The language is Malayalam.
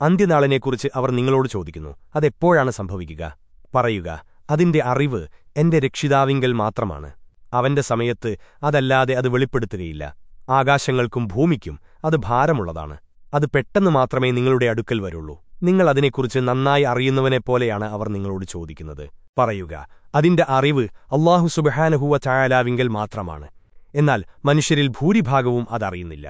അന്ത്യനാളിനെക്കുറിച്ച് അവർ നിങ്ങളോട് ചോദിക്കുന്നു. അതെപ്പോഴാണ് സംഭവിക്കുക? പറയുക അതിന്റെ അറിവ് എന്റെ രക്ഷിതാവിങ്കൽ മാത്രമാണ്. അവന്റെ സമയത്ത് അതല്ലാതെ അത് വെളിപ്പെടുത്തുകയില്ല. ആകാശങ്ങൾക്കും ഭൂമിക്കും അത് ഭാരമുള്ളതാണ്. അത് പെട്ടെന്ന് മാത്രമേ നിങ്ങളുടെ അടുക്കൽ വരുള്ളൂ. നിങ്ങൾ അതിനെക്കുറിച്ച് നന്നായി അറിയുന്നവനെപ്പോലെയാണ് അവർ നിങ്ങളോട് ചോദിക്കുന്നത്. പറയുക അതിന്റെ അറിവ് അള്ളാഹു സുബഹാനഹുവ ചായാലാവിങ്കൽ മാത്രമാണ്. എന്നാൽ മനുഷ്യരിൽ ഭൂരിഭാഗവും അതറിയുന്നില്ല.